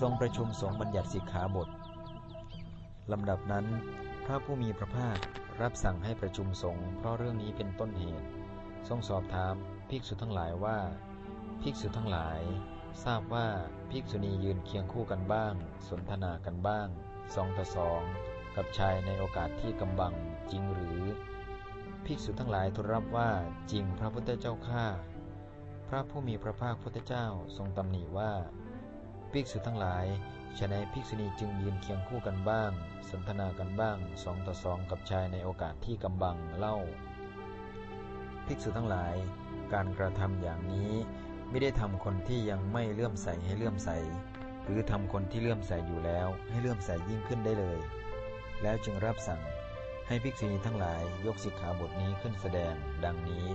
ทรงประชุมสงฆ์บัญญัติสิกขาบทลำดับนั้น พระผู้มีพระภาครับสั่งให้ประชุมสงฆ์เพราะเรื่องนี้เป็นต้นเหตุ ทรงสอบถามภิกษุทั้งหลายว่า ภิกษุทั้งหลาย ทราบว่าภิกษุณียืนเคียงคู่กันบ้าง สนทนากันบ้างสองต่อสองกับชายในโอกาสที่กำบังจริงหรือ ภิกษุทั้งหลายทูลรับว่าจริงพระพุทธเจ้าข้าพระผู้มีพระภาคพุทธเจ้าทรงตำหนิว่า ภิกษุทั้งหลายฉนัยภิกษุณีจึงยืนเคียงคู่กันบ้าง สนทนากันบ้างสองต่อสองกับชายในโอกาสที่กำบังเล่า ภิกษุทั้งหลาย การกระทำอย่างนี้ไม่ได้ทำคนที่ยังไม่เลื่อมใสให้เลื่อมใส หรือทำคนที่เลื่อมใสอยู่แล้ว ให้เลื่อมใสยิ่งขึ้นได้เลย แล้วจึงรับสั่งให้ภิกษุณีทั้งหลายยกสิกขาบทนี้ขึ้นแสดง ดังนี้